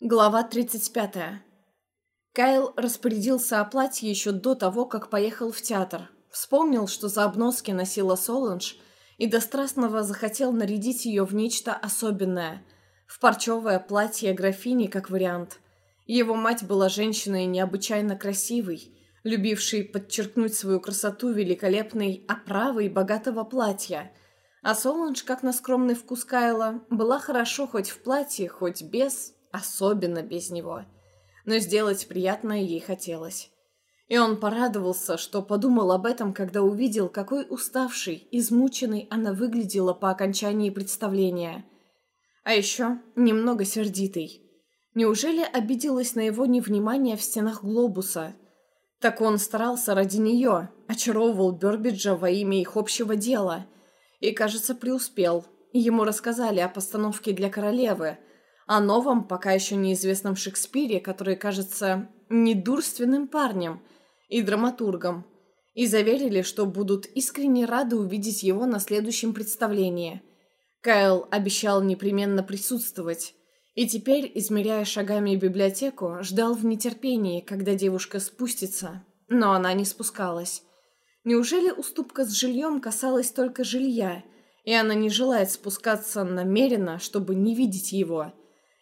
Глава 35. Кайл распорядился о платье еще до того, как поехал в театр. Вспомнил, что за обноски носила Соланж, и до страстного захотел нарядить ее в нечто особенное. В парчевое платье графини, как вариант. Его мать была женщиной необычайно красивой, любившей подчеркнуть свою красоту великолепной оправой богатого платья. А Соланж, как на скромный вкус Кайла, была хорошо хоть в платье, хоть без, особенно без него. Но сделать приятное ей хотелось. И он порадовался, что подумал об этом, когда увидел, какой уставшей, измученной она выглядела по окончании представления. А еще немного сердитой. Неужели обиделась на его невнимание в стенах глобуса? Так он старался ради нее, очаровывал Бербиджа во имя их общего дела. И, кажется, преуспел. Ему рассказали о постановке для королевы – о новом, пока еще неизвестном Шекспире, который кажется недурственным парнем и драматургом, и заверили, что будут искренне рады увидеть его на следующем представлении. Кайл обещал непременно присутствовать, и теперь, измеряя шагами библиотеку, ждал в нетерпении, когда девушка спустится, но она не спускалась. Неужели уступка с жильем касалась только жилья, и она не желает спускаться намеренно, чтобы не видеть его –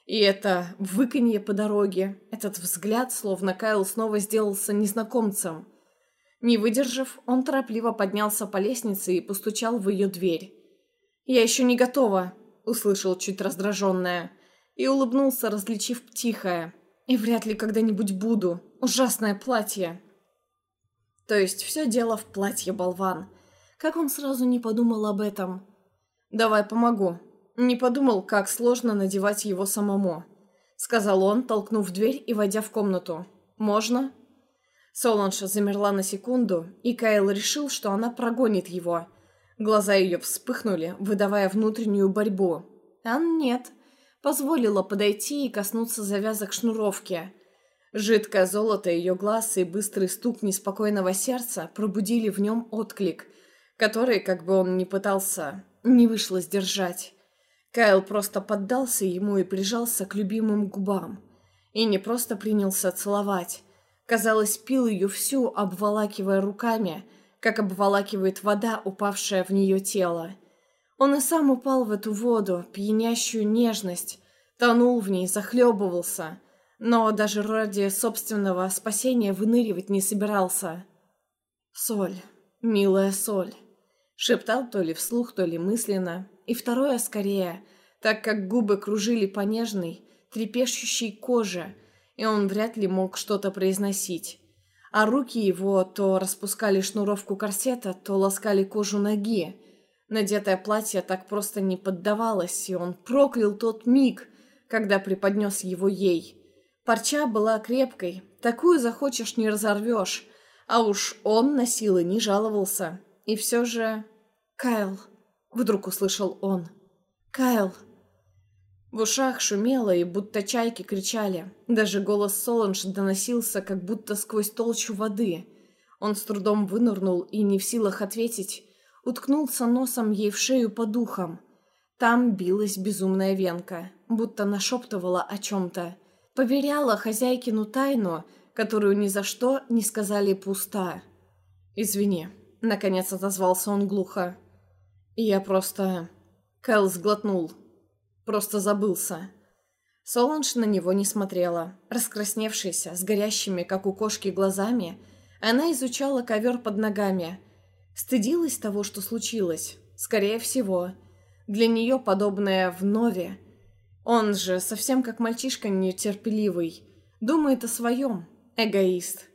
и это выканье по дороге, этот взгляд, словно Кайл снова сделался незнакомцем. Не выдержав, он торопливо поднялся по лестнице и постучал в ее дверь. «Я еще не готова», — услышал чуть раздраженная, и улыбнулся, различив тихое. «И вряд ли когда-нибудь буду. Ужасное платье». То есть все дело в платье, болван. Как он сразу не подумал об этом? «Давай помогу», «Не подумал, как сложно надевать его самому», — сказал он, толкнув дверь и войдя в комнату. «Можно?» Соланж замерла на секунду, и Кайл решил, что она прогонит его. Глаза ее вспыхнули, выдавая внутреннюю борьбу. А нет. Позволила подойти и коснуться завязок шнуровки. Жидкое золото ее глаз и быстрый стук неспокойного сердца пробудили в нем отклик, который, как бы он ни пытался, не вышло сдержать. Кайл просто поддался ему и прижался к любимым губам. И не просто принялся целовать. Казалось, пил ее всю, обволакивая руками, как обволакивает вода, упавшая в нее тело. Он и сам упал в эту воду, пьянящую нежность, тонул в ней, захлебывался, но даже ради собственного спасения выныривать не собирался. «Соль, милая соль», — шептал то ли вслух, то ли мысленно, и второе скорее, так как губы кружили по нежной, трепещущей коже, и он вряд ли мог что-то произносить. А руки его то распускали шнуровку корсета, то ласкали кожу ноги. Надетое платье так просто не поддавалось, и он проклял тот миг, когда преподнес его ей. Парча была крепкой, такую захочешь не разорвешь, а уж он на силы не жаловался. И все же... Кайл... Вдруг услышал он. «Кайл!» В ушах шумело, и будто чайки кричали. Даже голос Соланж доносился, как будто сквозь толщу воды. Он с трудом вынырнул и, не в силах ответить, уткнулся носом ей в шею по духам. Там билась безумная венка, будто нашептывала о чем-то. Поверяла хозяйкину тайну, которую ни за что не сказали пуста. «Извини», — наконец отозвался он глухо. «Я просто...» Кэл сглотнул. Просто забылся. Соланж на него не смотрела. Раскрасневшаяся, с горящими, как у кошки, глазами, она изучала ковер под ногами. Стыдилась того, что случилось. Скорее всего. Для нее подобное в нове. Он же совсем как мальчишка нетерпеливый. Думает о своем. Эгоист.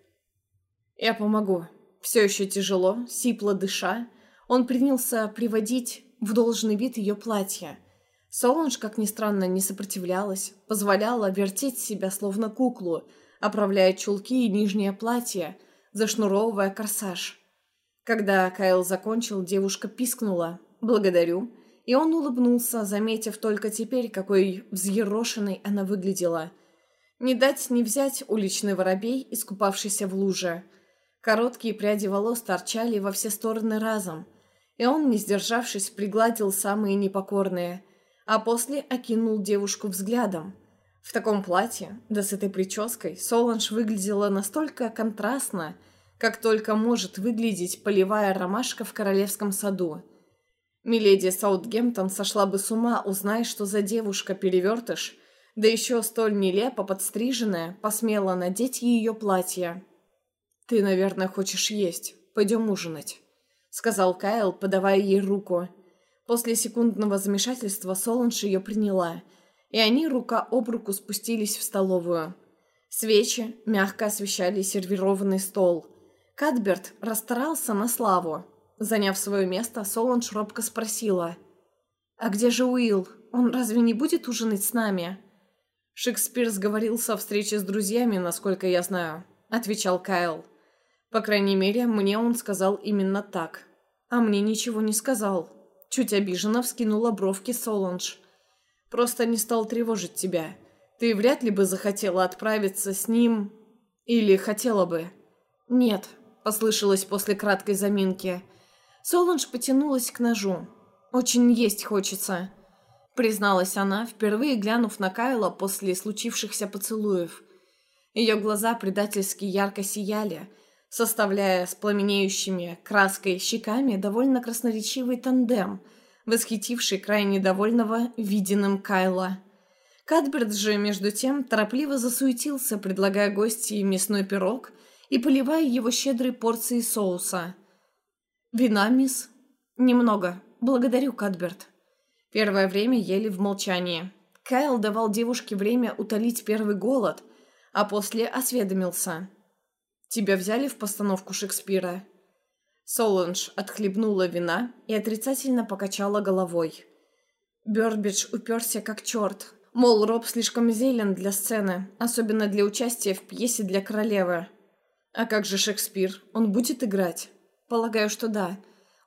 «Я помогу». Все еще тяжело, сипло дыша, он принялся приводить в должный вид ее платье. Солунж, как ни странно, не сопротивлялась, позволяла вертеть себя словно куклу, оправляя чулки и нижнее платье, зашнуровывая корсаж. Когда Кайл закончил, девушка пискнула «Благодарю», и он улыбнулся, заметив только теперь, какой взъерошенной она выглядела. Не дать не взять уличный воробей, искупавшийся в луже. Короткие пряди волос торчали во все стороны разом – и он, не сдержавшись, пригладил самые непокорные, а после окинул девушку взглядом. В таком платье, да с этой прической, Соланж выглядела настолько контрастно, как только может выглядеть полевая ромашка в королевском саду. Миледи Саутгемптон сошла бы с ума, узнай, что за девушка-перевертыш, да еще столь нелепо подстриженная, посмела надеть ее платье. «Ты, наверное, хочешь есть. Пойдем ужинать», — сказал Кайл, подавая ей руку. После секундного замешательства Соланж ее приняла, и они рука об руку спустились в столовую. Свечи мягко освещали сервированный стол. Кадберт расстарался на славу. Заняв свое место, Соланж робко спросила. «А где же Уилл? Он разве не будет ужинать с нами?» «Шекспир сговорился о встрече с друзьями, насколько я знаю», — отвечал Кайл. «По крайней мере, мне он сказал именно так. А мне ничего не сказал». Чуть обиженно вскинула бровки Соланж. «Просто не стал тревожить тебя. Ты вряд ли бы захотела отправиться с ним... Или хотела бы?» «Нет», — послышалось после краткой заминки. Соланж потянулась к ножу. «Очень есть хочется», — призналась она, впервые глянув на Кайла после случившихся поцелуев. Ее глаза предательски ярко сияли, составляя с пламенеющими краской щеками довольно красноречивый тандем, восхитивший крайне довольного виденным Кайла. Кадберт же, между тем, торопливо засуетился, предлагая гостье мясной пирог и поливая его щедрой порцией соуса. «Вина, мисс?» «Немного. Благодарю, Кадберт». Первое время ели в молчании. Кайл давал девушке время утолить первый голод, а после осведомился – Тебя взяли в постановку Шекспира?» Соланж отхлебнула вина и отрицательно покачала головой. Бёрбидж уперся как черт. Мол, Роб слишком зелен для сцены, особенно для участия в пьесе для королевы. А как же Шекспир? Он будет играть? Полагаю, что да.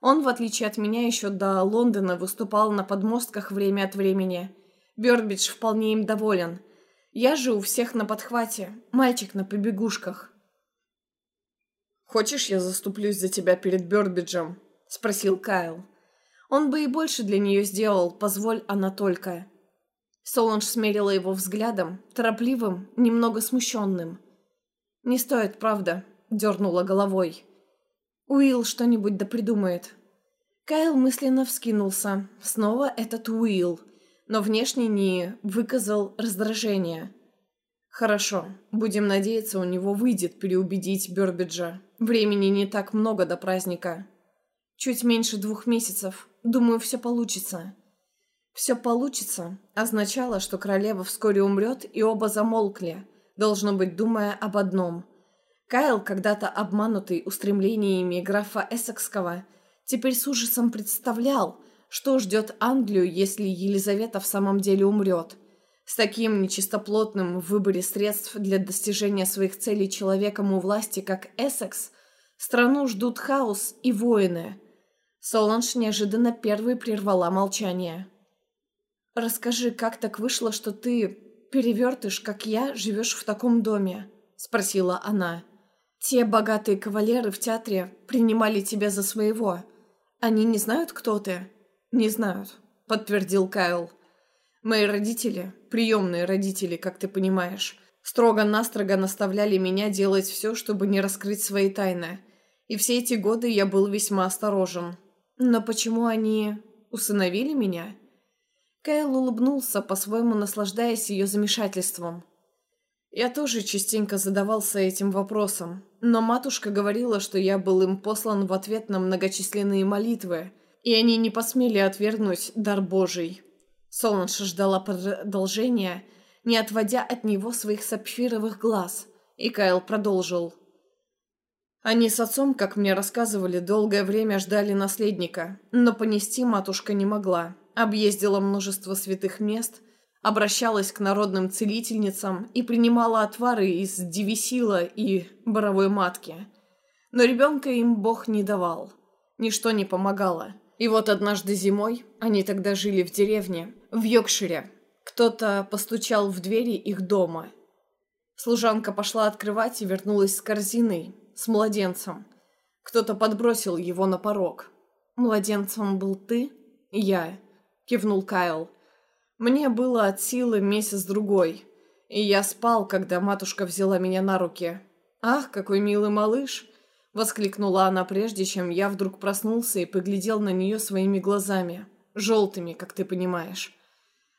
Он, в отличие от меня, еще до Лондона выступал на подмостках время от времени. Бёрбидж вполне им доволен. Я же у всех на подхвате, мальчик на побегушках. «Хочешь, я заступлюсь за тебя перед Бёрдбиджем?» — спросил Кайл. Он бы и больше для нее сделал, позволь она только. Соланж смерила его взглядом, торопливым, немного смущенным. «Не стоит, правда», — дернула головой. «Уилл что-нибудь да придумает». Кайл мысленно вскинулся. Снова этот Уилл, но внешне не выказал раздражения. «Хорошо, будем надеяться, у него выйдет переубедить Бёрбиджа». Времени не так много до праздника. Чуть меньше двух месяцев. Думаю, все получится. Все получится означало, что королева вскоре умрет, и оба замолкли, должно быть, думая об одном. Кайл, когда-то обманутый устремлениями графа Эссекского, теперь с ужасом представлял, что ждет Англию, если Елизавета в самом деле умрет – с таким нечистоплотным в выборе средств для достижения своих целей человеком у власти, как Эссекс, страну ждут хаос и воины. Соланж неожиданно первой прервала молчание. «Расскажи, как так вышло, что ты, перевертыш, как я, живешь в таком доме?» – спросила она. «Те богатые кавалеры в театре принимали тебя за своего. Они не знают, кто ты?» «Не знают», – подтвердил Кайл. Мои родители, приемные родители, как ты понимаешь, строго-настрого наставляли меня делать все, чтобы не раскрыть свои тайны. И все эти годы я был весьма осторожен. Но почему они усыновили меня? Кайл улыбнулся, по-своему наслаждаясь ее замешательством. Я тоже частенько задавался этим вопросом, но матушка говорила, что я был им послан в ответ на многочисленные молитвы, и они не посмели отвергнуть дар Божий. Солнце ждала продолжения, не отводя от него своих сапфировых глаз, и Кайл продолжил. Они с отцом, как мне рассказывали, долгое время ждали наследника, но понести матушка не могла. Объездила множество святых мест, обращалась к народным целительницам и принимала отвары из девисила и боровой матки. Но ребенка им Бог не давал. Ничто не помогало. И вот однажды зимой, они тогда жили в деревне, в Йоркшире, кто-то постучал в двери их дома. Служанка пошла открывать и вернулась с корзиной, с младенцем. Кто-то подбросил его на порог. «Младенцем был ты?» «Я», — кивнул Кайл. «Мне было от силы месяц-другой. И я спал, когда матушка взяла меня на руки. «Ах, какой милый малыш!» — воскликнула она прежде, чем я вдруг проснулся и поглядел на нее своими глазами. Желтыми, как ты понимаешь.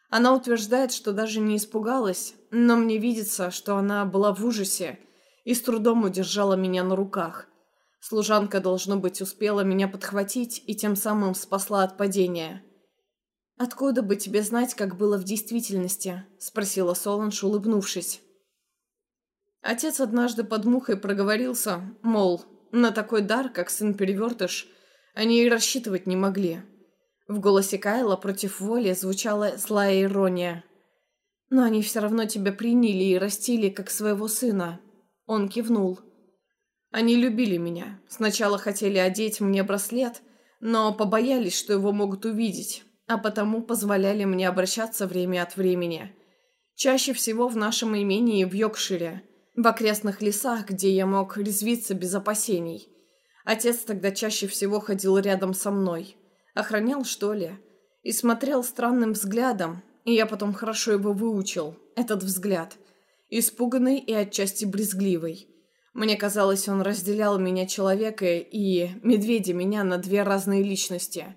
Она утверждает, что даже не испугалась, но мне видится, что она была в ужасе и с трудом удержала меня на руках. Служанка, должно быть, успела меня подхватить и тем самым спасла от падения. «Откуда бы тебе знать, как было в действительности?» – спросила Соланж, улыбнувшись. Отец однажды под мухой проговорился, мол, на такой дар, как сын-перевертыш, они и рассчитывать не могли. В голосе Кайла против воли звучала злая ирония. «Но они все равно тебя приняли и растили, как своего сына». Он кивнул. «Они любили меня. Сначала хотели одеть мне браслет, но побоялись, что его могут увидеть, а потому позволяли мне обращаться время от времени. Чаще всего в нашем имении в Йоркшире, в окрестных лесах, где я мог резвиться без опасений. Отец тогда чаще всего ходил рядом со мной». Охранял, что ли? И смотрел странным взглядом, и я потом хорошо его выучил, этот взгляд. Испуганный и отчасти брезгливый. Мне казалось, он разделял меня человека и медведя меня на две разные личности.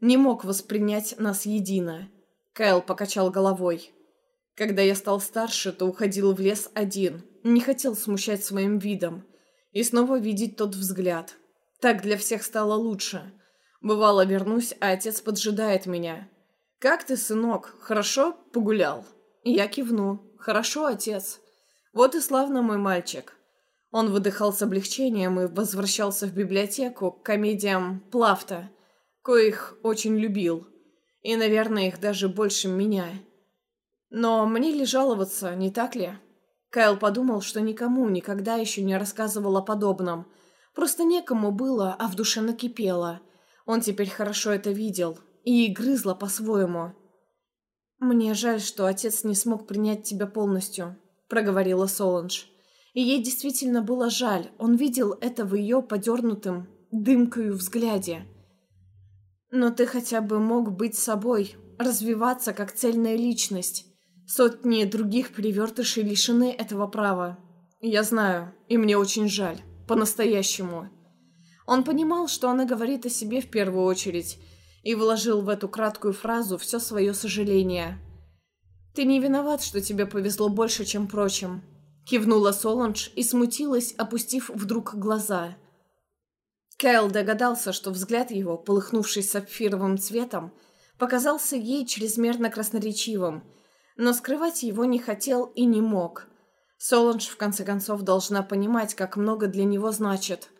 Не мог воспринять нас едино. Кайл покачал головой. Когда я стал старше, то уходил в лес один, не хотел смущать своим видом. И снова видеть тот взгляд. Так для всех стало лучше. Бывало, вернусь, а отец поджидает меня. «Как ты, сынок? Хорошо погулял?» Я кивну. «Хорошо, отец. Вот и славно мой мальчик». Он выдыхал с облегчением и возвращался в библиотеку к комедиям Плафта, коих очень любил. И, наверное, их даже больше меня. Но мне ли жаловаться, не так ли? Кайл подумал, что никому никогда еще не рассказывал о подобном. Просто некому было, а в душе накипело – он теперь хорошо это видел и грызла по-своему. «Мне жаль, что отец не смог принять тебя полностью», — проговорила Соланж. И ей действительно было жаль, он видел это в ее подернутым дымкою взгляде. «Но ты хотя бы мог быть собой, развиваться как цельная личность. Сотни других привертышей лишены этого права. Я знаю, и мне очень жаль. По-настоящему». Он понимал, что она говорит о себе в первую очередь, и вложил в эту краткую фразу все свое сожаление. «Ты не виноват, что тебе повезло больше, чем прочим», — кивнула Соланж и смутилась, опустив вдруг глаза. Кайл догадался, что взгляд его, полыхнувший сапфировым цветом, показался ей чрезмерно красноречивым, но скрывать его не хотел и не мог. Соланж, в конце концов, должна понимать, как много для него значит —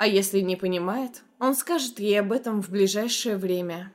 а если не понимает, он скажет ей об этом в ближайшее время.